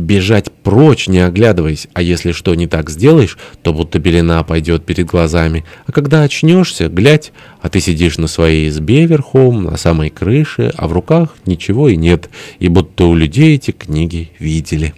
бежать прочь, не оглядываясь, а если что не так сделаешь, то будто белина пойдет перед глазами. А когда очнешься, глядь, а ты сидишь на своей избе верхом, на самой крыше, а в руках ничего и нет, и будто у людей эти книги видели».